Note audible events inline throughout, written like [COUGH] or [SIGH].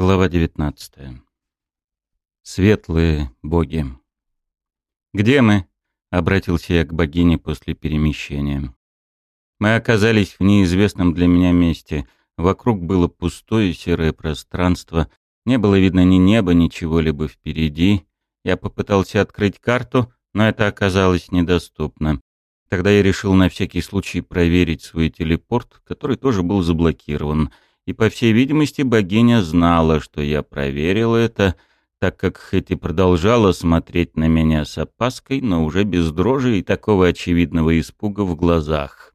Глава 19. Светлые боги. «Где мы?» — обратился я к богине после перемещения. Мы оказались в неизвестном для меня месте. Вокруг было пустое серое пространство. Не было видно ни неба, ни чего-либо впереди. Я попытался открыть карту, но это оказалось недоступно. Тогда я решил на всякий случай проверить свой телепорт, который тоже был заблокирован — и, по всей видимости, богиня знала, что я проверил это, так как хоть и продолжала смотреть на меня с опаской, но уже без дрожи и такого очевидного испуга в глазах.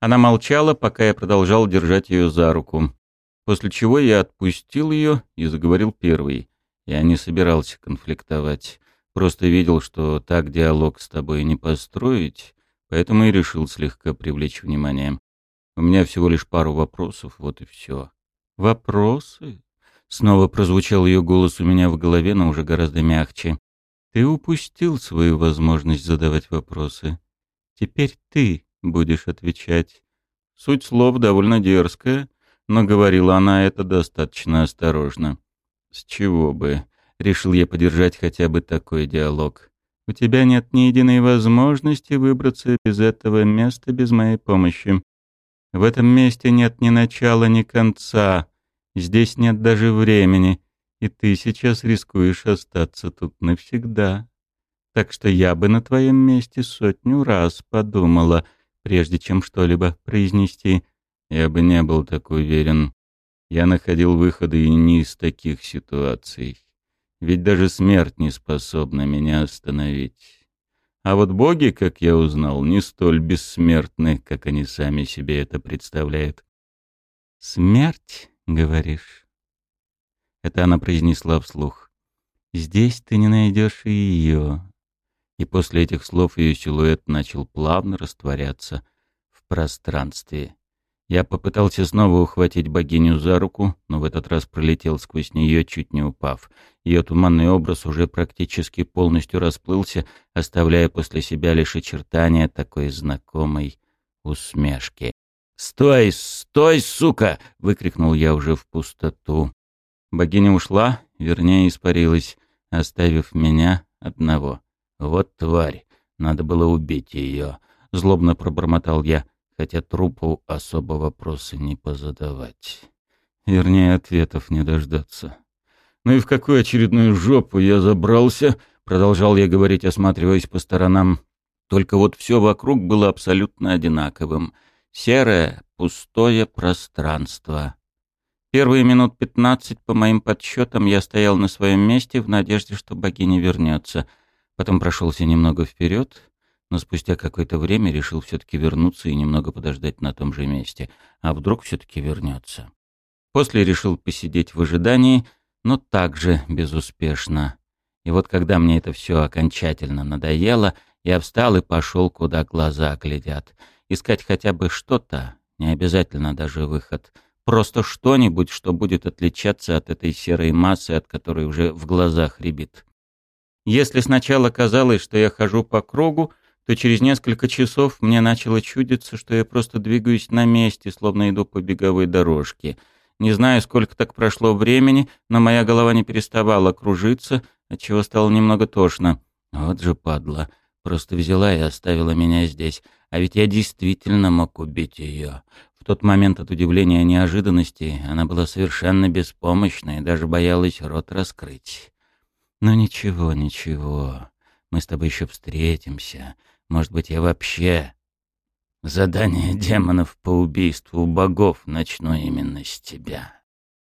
Она молчала, пока я продолжал держать ее за руку, после чего я отпустил ее и заговорил первый. Я не собирался конфликтовать, просто видел, что так диалог с тобой не построить, поэтому и решил слегка привлечь внимание. У меня всего лишь пару вопросов, вот и все. Вопросы? Снова прозвучал ее голос у меня в голове, но уже гораздо мягче. Ты упустил свою возможность задавать вопросы. Теперь ты будешь отвечать. Суть слов довольно дерзкая, но говорила она это достаточно осторожно. С чего бы? Решил я поддержать хотя бы такой диалог. У тебя нет ни единой возможности выбраться из этого места без моей помощи. В этом месте нет ни начала, ни конца. Здесь нет даже времени, и ты сейчас рискуешь остаться тут навсегда. Так что я бы на твоем месте сотню раз подумала, прежде чем что-либо произнести. Я бы не был так уверен. Я находил выходы и не из таких ситуаций. Ведь даже смерть не способна меня остановить. А вот боги, как я узнал, не столь бессмертны, как они сами себе это представляют. «Смерть, говоришь?» Это она произнесла вслух. «Здесь ты не найдешь и ее». И после этих слов ее силуэт начал плавно растворяться в пространстве. Я попытался снова ухватить богиню за руку, но в этот раз пролетел сквозь нее, чуть не упав. Ее туманный образ уже практически полностью расплылся, оставляя после себя лишь очертания такой знакомой усмешки. «Стой, стой, сука!» — выкрикнул я уже в пустоту. Богиня ушла, вернее, испарилась, оставив меня одного. «Вот тварь! Надо было убить ее!» — злобно пробормотал я хотя трупу особо вопросы не позадавать. Вернее, ответов не дождаться. «Ну и в какую очередную жопу я забрался?» Продолжал я говорить, осматриваясь по сторонам. Только вот все вокруг было абсолютно одинаковым. Серое, пустое пространство. Первые минут пятнадцать, по моим подсчетам, я стоял на своем месте в надежде, что богиня вернется. Потом прошелся немного вперед, но спустя какое-то время решил все-таки вернуться и немного подождать на том же месте. А вдруг все-таки вернется. После решил посидеть в ожидании, но также безуспешно. И вот когда мне это все окончательно надоело, я встал и пошел, куда глаза глядят. Искать хотя бы что-то, не обязательно даже выход. Просто что-нибудь, что будет отличаться от этой серой массы, от которой уже в глазах рябит. Если сначала казалось, что я хожу по кругу, то через несколько часов мне начало чудиться, что я просто двигаюсь на месте, словно иду по беговой дорожке. Не знаю, сколько так прошло времени, но моя голова не переставала кружиться, отчего стало немного тошно. Вот же падла. Просто взяла и оставила меня здесь. А ведь я действительно мог убить ее. В тот момент от удивления и неожиданности она была совершенно беспомощна и даже боялась рот раскрыть. Но ничего, ничего. Мы с тобой еще встретимся. Может быть, я вообще задание демонов по убийству богов начну именно с тебя.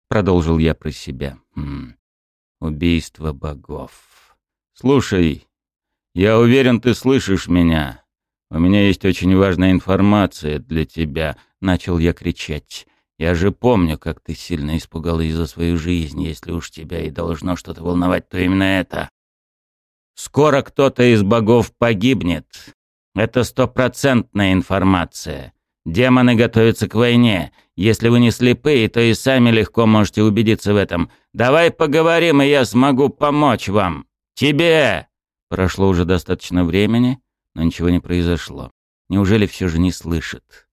Продолжил я про себя. Хм. Убийство богов. Слушай, я уверен, ты слышишь меня. У меня есть очень важная информация для тебя. Начал я кричать. Я же помню, как ты сильно испугалась за свою жизнь. Если уж тебя и должно что-то волновать, то именно это. Скоро кто-то из богов погибнет. Это стопроцентная информация. Демоны готовятся к войне. Если вы не слепые, то и сами легко можете убедиться в этом. Давай поговорим, и я смогу помочь вам. Тебе!» Прошло уже достаточно времени, но ничего не произошло. Неужели все же не слышит?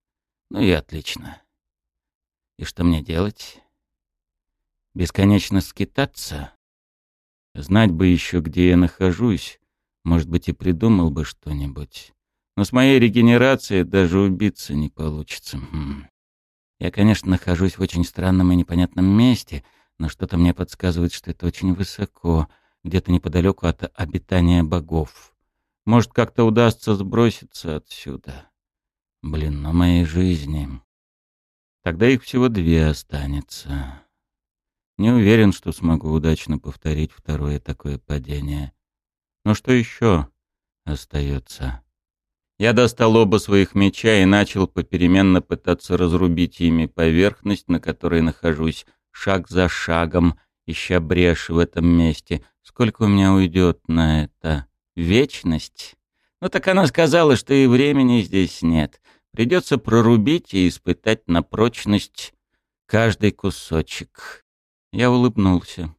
Ну и отлично. И что мне делать? Бесконечно скитаться? Знать бы еще, где я нахожусь, может быть, и придумал бы что-нибудь. Но с моей регенерацией даже убиться не получится. Хм. Я, конечно, нахожусь в очень странном и непонятном месте, но что-то мне подсказывает, что это очень высоко, где-то неподалеку от обитания богов. Может, как-то удастся сброситься отсюда. Блин, на моей жизни. Тогда их всего две останется. Не уверен, что смогу удачно повторить второе такое падение. Но что еще остается? Я достал оба своих меча и начал попеременно пытаться разрубить ими поверхность, на которой нахожусь, шаг за шагом, ища брешь в этом месте. Сколько у меня уйдет на это? Вечность? Ну так она сказала, что и времени здесь нет. Придется прорубить и испытать на прочность каждый кусочек. Я улыбнулся.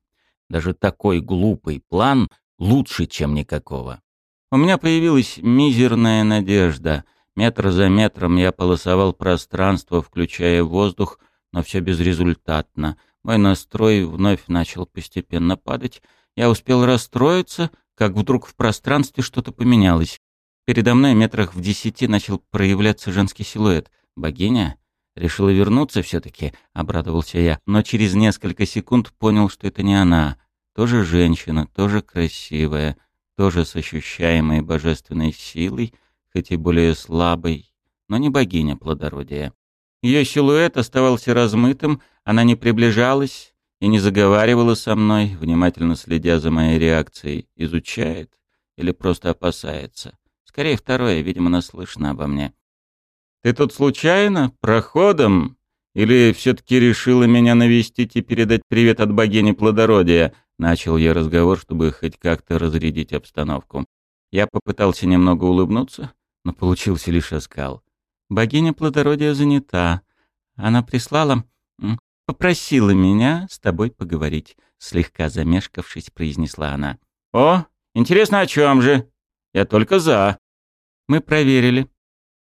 Даже такой глупый план лучше, чем никакого. У меня появилась мизерная надежда. Метр за метром я полосовал пространство, включая воздух, но все безрезультатно. Мой настрой вновь начал постепенно падать. Я успел расстроиться, как вдруг в пространстве что-то поменялось. Передо мной метрах в десяти начал проявляться женский силуэт. Богиня? Решила вернуться все-таки, обрадовался я, но через несколько секунд понял, что это не она. Тоже женщина, тоже красивая, тоже с ощущаемой божественной силой, хоть и более слабой, но не богиня плодородия. Ее силуэт оставался размытым, она не приближалась и не заговаривала со мной, внимательно следя за моей реакцией. Изучает или просто опасается. Скорее второе, видимо, наслышно обо мне. Ты тут случайно? Проходом? Или все-таки решила меня навестить и передать привет от богини плодородия?» Начал я разговор, чтобы хоть как-то разрядить обстановку. Я попытался немного улыбнуться, но получился лишь оскал. «Богиня плодородия занята. Она прислала... попросила меня с тобой поговорить», — слегка замешкавшись, произнесла она. «О, интересно, о чем же? Я только за». Мы проверили.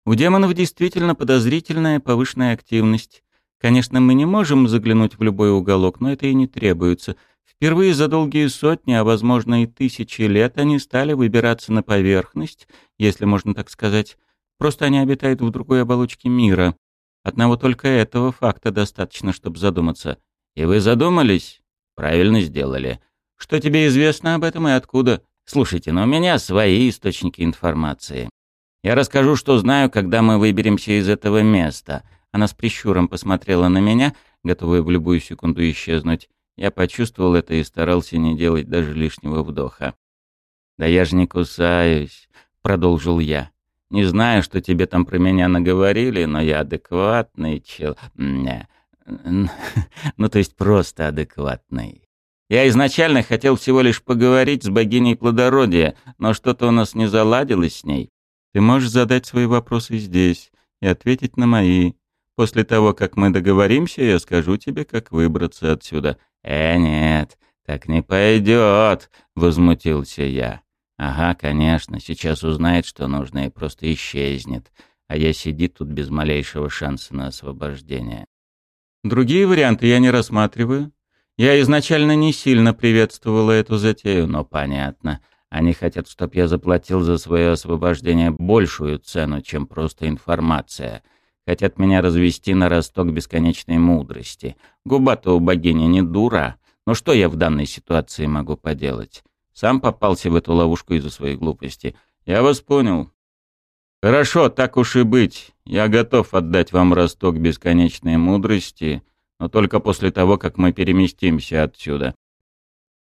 У демонов действительно подозрительная повышенная активность. Конечно, мы не можем заглянуть в любой уголок, но это и не требуется. Впервые за долгие сотни, а возможно и тысячи лет они стали выбираться на поверхность, если можно так сказать. Просто они обитают в другой оболочке мира. Одного только этого факта достаточно, чтобы задуматься. И вы задумались? Правильно сделали. Что тебе известно об этом и откуда? Слушайте, но у меня свои источники информации. Я расскажу, что знаю, когда мы выберемся из этого места». Она с прищуром посмотрела на меня, готовая в любую секунду исчезнуть. Я почувствовал это и старался не делать даже лишнего вдоха. «Да я же не кусаюсь», — продолжил я. «Не знаю, что тебе там про меня наговорили, но я адекватный чел... [LAUGHS] Ну, то есть просто адекватный. Я изначально хотел всего лишь поговорить с богиней плодородия, но что-то у нас не заладилось с ней. Ты можешь задать свои вопросы здесь и ответить на мои. После того, как мы договоримся, я скажу тебе, как выбраться отсюда». «Э, нет, так не пойдет», — возмутился я. «Ага, конечно, сейчас узнает, что нужно, и просто исчезнет, а я сидит тут без малейшего шанса на освобождение». «Другие варианты я не рассматриваю. Я изначально не сильно приветствовала эту затею, но понятно. Они хотят, чтобы я заплатил за свое освобождение большую цену, чем просто информация. Хотят меня развести на росток бесконечной мудрости. Губа-то у богини не дура. Но что я в данной ситуации могу поделать? Сам попался в эту ловушку из-за своей глупости. Я вас понял. Хорошо, так уж и быть. Я готов отдать вам росток бесконечной мудрости, но только после того, как мы переместимся отсюда.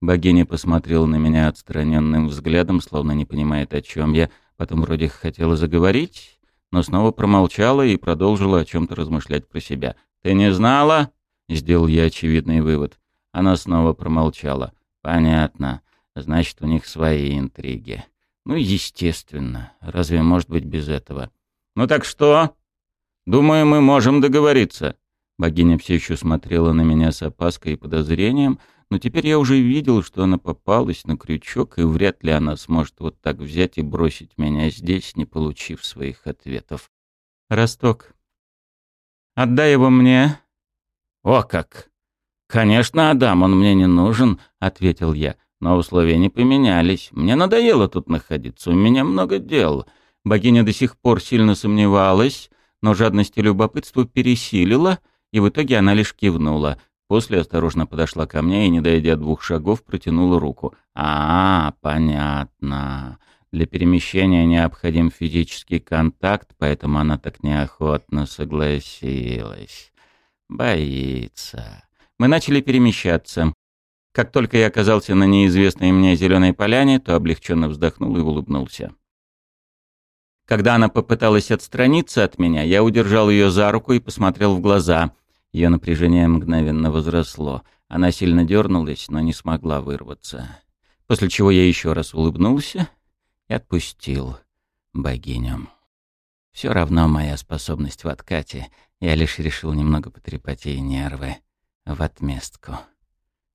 Богиня посмотрела на меня отстраненным взглядом, словно не понимает, о чем я. Потом вроде хотела заговорить, но снова промолчала и продолжила о чем-то размышлять про себя. «Ты не знала?» — сделал я очевидный вывод. Она снова промолчала. «Понятно. Значит, у них свои интриги. Ну, естественно. Разве может быть без этого?» «Ну так что?» «Думаю, мы можем договориться». Богиня все еще смотрела на меня с опаской и подозрением, но теперь я уже видел, что она попалась на крючок, и вряд ли она сможет вот так взять и бросить меня здесь, не получив своих ответов. «Росток, отдай его мне». «О как! «Конечно, Адам, он мне не нужен», — ответил я. «Но условия не поменялись. Мне надоело тут находиться, у меня много дел». Богиня до сих пор сильно сомневалась, но жадность и любопытство пересилила, и в итоге она лишь кивнула. После осторожно подошла ко мне и, не дойдя двух шагов, протянула руку. «А, понятно. Для перемещения необходим физический контакт, поэтому она так неохотно согласилась. Боится. Мы начали перемещаться. Как только я оказался на неизвестной мне зеленой поляне, то облегченно вздохнул и улыбнулся. Когда она попыталась отстраниться от меня, я удержал ее за руку и посмотрел в глаза. Ее напряжение мгновенно возросло. Она сильно дернулась, но не смогла вырваться. После чего я еще раз улыбнулся и отпустил богиню. Все равно моя способность в откате. Я лишь решил немного потрепать ей нервы в отместку.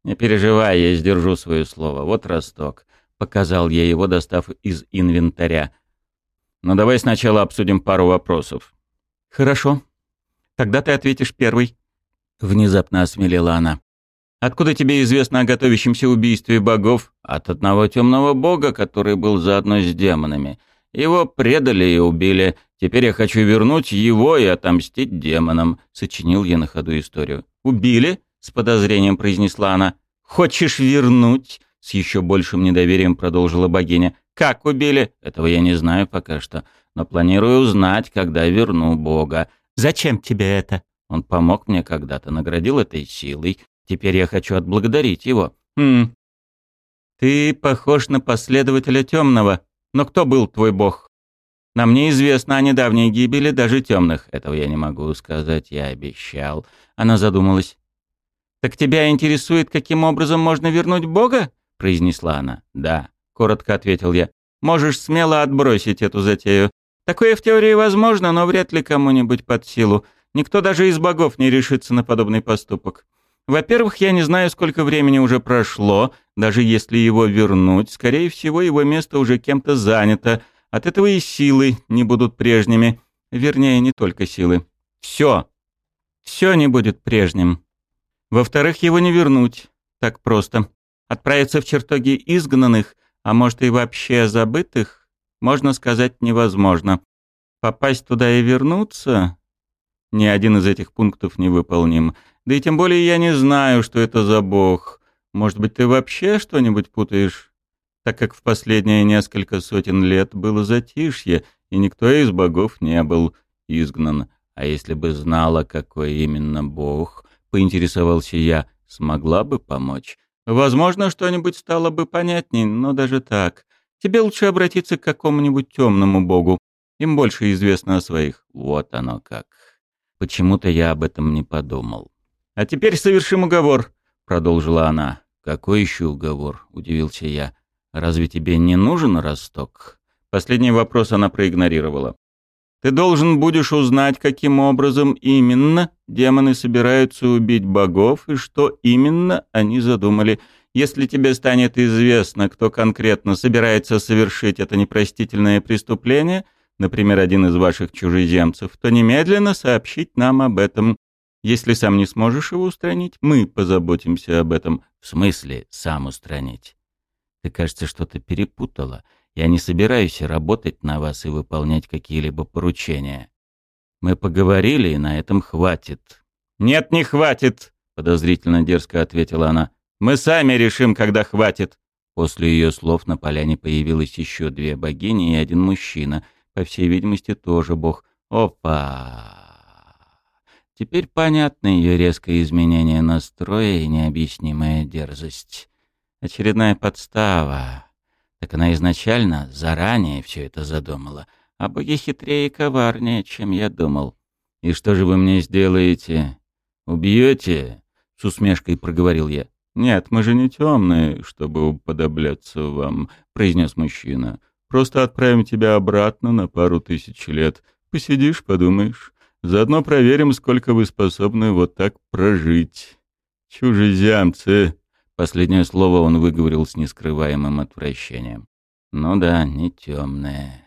«Не переживай, я сдержу свое слово. Вот росток». Показал я его, достав из инвентаря. Но давай сначала обсудим пару вопросов. Хорошо. Тогда ты ответишь первый. Внезапно осмелела она. Откуда тебе известно о готовящемся убийстве богов? От одного темного бога, который был заодно с демонами. Его предали и убили. Теперь я хочу вернуть его и отомстить демонам. Сочинил я на ходу историю. Убили? С подозрением произнесла она. Хочешь вернуть? С еще большим недоверием продолжила богиня. Как убили? Этого я не знаю пока что, но планирую узнать, когда верну Бога. Зачем тебе это? Он помог мне когда-то, наградил этой силой. Теперь я хочу отблагодарить его. Хм. Ты похож на последователя темного. Но кто был твой бог? Нам неизвестно о недавней гибели даже темных. Этого я не могу сказать, я обещал. Она задумалась. «Так тебя интересует, каким образом можно вернуть Бога?» — произнесла она. «Да» коротко ответил я. Можешь смело отбросить эту затею. Такое в теории возможно, но вряд ли кому-нибудь под силу. Никто даже из богов не решится на подобный поступок. Во-первых, я не знаю, сколько времени уже прошло. Даже если его вернуть, скорее всего, его место уже кем-то занято. От этого и силы не будут прежними. Вернее, не только силы. Все. Все не будет прежним. Во-вторых, его не вернуть. Так просто. Отправиться в чертоги изгнанных — а может и вообще забытых, можно сказать невозможно. Попасть туда и вернуться? Ни один из этих пунктов не выполним. Да и тем более я не знаю, что это за бог. Может быть, ты вообще что-нибудь путаешь? Так как в последние несколько сотен лет было затишье, и никто из богов не был изгнан. А если бы знала, какой именно бог, поинтересовался я, смогла бы помочь? Возможно, что-нибудь стало бы понятней, но даже так. Тебе лучше обратиться к какому-нибудь темному богу. Им больше известно о своих. Вот оно как. Почему-то я об этом не подумал. А теперь совершим уговор, продолжила она. Какой еще уговор? удивился я. Разве тебе не нужен росток? Последний вопрос она проигнорировала. Ты должен будешь узнать, каким образом именно демоны собираются убить богов и что именно они задумали. Если тебе станет известно, кто конкретно собирается совершить это непростительное преступление, например, один из ваших чужеземцев, то немедленно сообщить нам об этом. Если сам не сможешь его устранить, мы позаботимся об этом. В смысле сам устранить? Ты, кажется, что-то перепутала. Я не собираюсь работать на вас и выполнять какие-либо поручения. Мы поговорили, и на этом хватит». «Нет, не хватит», — подозрительно дерзко ответила она. «Мы сами решим, когда хватит». После ее слов на поляне появилось еще две богини и один мужчина. По всей видимости, тоже бог. Опа! Теперь понятно ее резкое изменение настроя и необъяснимая дерзость. Очередная подстава. Так она изначально, заранее все это задумала. А боги хитрее и коварнее, чем я думал. «И что же вы мне сделаете? Убьете?» — с усмешкой проговорил я. «Нет, мы же не темные, чтобы уподобляться вам», — произнес мужчина. «Просто отправим тебя обратно на пару тысяч лет. Посидишь, подумаешь. Заодно проверим, сколько вы способны вот так прожить. Чужеземцы!» Последнее слово он выговорил с нескрываемым отвращением. «Ну да, не темные.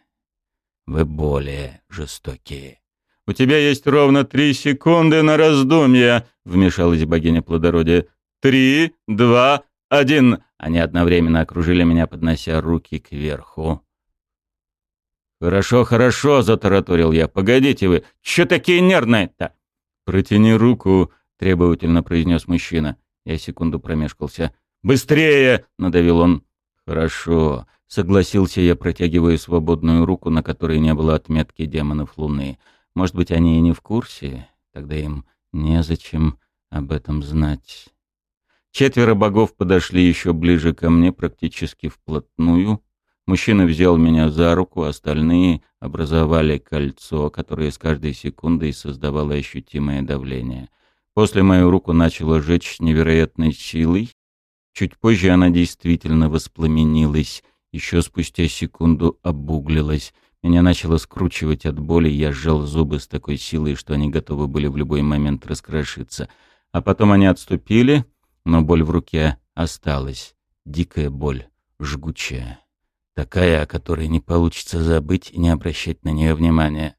Вы более жестокие». «У тебя есть ровно три секунды на раздумье», — вмешалась богиня плодородия. три, два, один!» Они одновременно окружили меня, поднося руки кверху. «Хорошо, хорошо», — затараторил я. «Погодите вы, чё такие нервные-то?» «Протяни руку», — требовательно произнес мужчина. Я секунду промешкался. «Быстрее!» — надавил он. «Хорошо», — согласился я, протягивая свободную руку, на которой не было отметки демонов Луны. «Может быть, они и не в курсе? Тогда им незачем об этом знать». Четверо богов подошли еще ближе ко мне, практически вплотную. Мужчина взял меня за руку, остальные образовали кольцо, которое с каждой секундой создавало ощутимое давление. После мою руку начало жечь невероятной силой. Чуть позже она действительно воспламенилась, еще спустя секунду обуглилась. Меня начало скручивать от боли, я сжал зубы с такой силой, что они готовы были в любой момент раскрошиться. А потом они отступили, но боль в руке осталась. Дикая боль, жгучая. Такая, о которой не получится забыть и не обращать на нее внимания.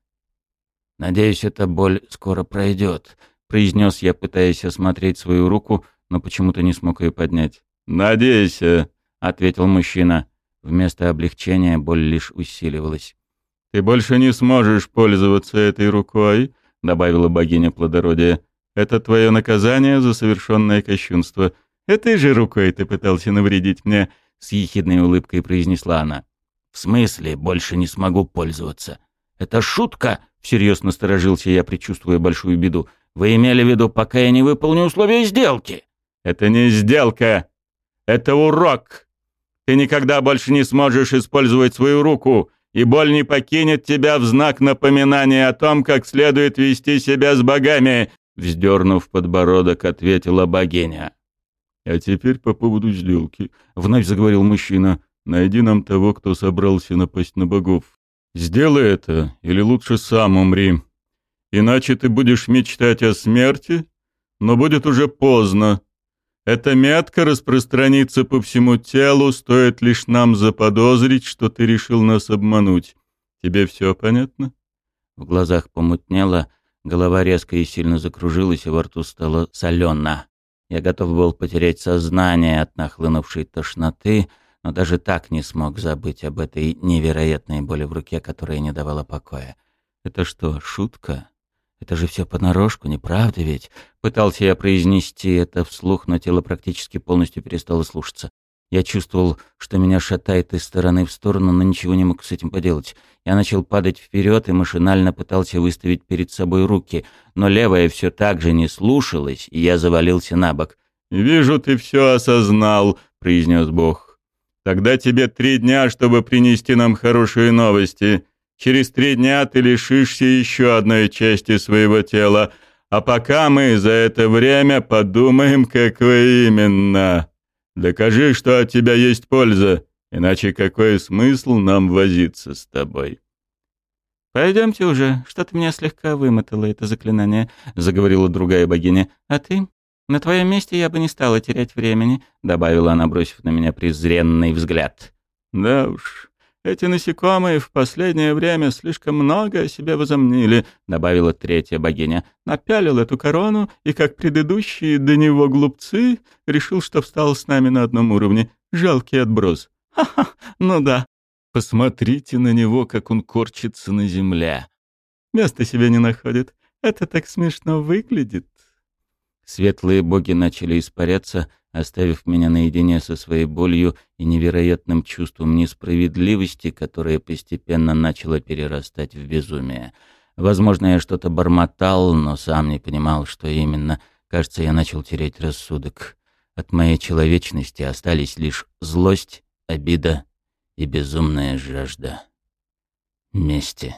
«Надеюсь, эта боль скоро пройдет», — произнес я, пытаясь осмотреть свою руку, но почему-то не смог ее поднять. «Надейся», — ответил мужчина. Вместо облегчения боль лишь усиливалась. «Ты больше не сможешь пользоваться этой рукой», — добавила богиня плодородия. «Это твое наказание за совершенное кощунство. Этой же рукой ты пытался навредить мне», — с ехидной улыбкой произнесла она. «В смысле больше не смогу пользоваться? Это шутка?» — всерьез насторожился я, предчувствуя большую беду. «Вы имели в виду, пока я не выполню условия сделки?» «Это не сделка. Это урок. Ты никогда больше не сможешь использовать свою руку, и боль не покинет тебя в знак напоминания о том, как следует вести себя с богами», — вздернув подбородок, ответила богиня. «А теперь по поводу сделки», — вновь заговорил мужчина. «Найди нам того, кто собрался напасть на богов. Сделай это, или лучше сам умри. Иначе ты будешь мечтать о смерти, но будет уже поздно, эта метка распространится по всему телу, стоит лишь нам заподозрить, что ты решил нас обмануть. Тебе все понятно?» В глазах помутнело, голова резко и сильно закружилась, и во рту стало солено. Я готов был потерять сознание от нахлынувшей тошноты, но даже так не смог забыть об этой невероятной боли в руке, которая не давала покоя. «Это что, шутка?» Это же все понарошку, не правда ведь? Пытался я произнести это вслух, но тело практически полностью перестало слушаться. Я чувствовал, что меня шатает из стороны в сторону, но ничего не мог с этим поделать. Я начал падать вперед и машинально пытался выставить перед собой руки, но левая все так же не слушалась, и я завалился на бок. «Вижу, ты все осознал», — произнес Бог. «Тогда тебе три дня, чтобы принести нам хорошие новости. Через три дня ты лишишься еще одной части своего тела, а пока мы за это время подумаем, какое именно. Докажи, что от тебя есть польза, иначе какой смысл нам возиться с тобой?» «Пойдемте уже, что-то меня слегка вымотало это заклинание», — заговорила другая богиня. «А ты? На твоем месте я бы не стала терять времени», — добавила она, бросив на меня презренный взгляд. «Да уж, эти насекомые в последнее время слишком много о себе возомнили», — добавила третья богиня. «Напялил эту корону, и, как предыдущие до него глупцы, решил, что встал с нами на одном уровне. Жалкий отброс. Ха-ха, ну да. Посмотрите на него, как он корчится на земле. Места себе не находит. Это так смешно выглядит». Светлые боги начали испаряться, — оставив меня наедине со своей болью и невероятным чувством несправедливости, которое постепенно начало перерастать в безумие. Возможно, я что-то бормотал, но сам не понимал, что именно. Кажется, я начал терять рассудок. От моей человечности остались лишь злость, обида и безумная жажда мести.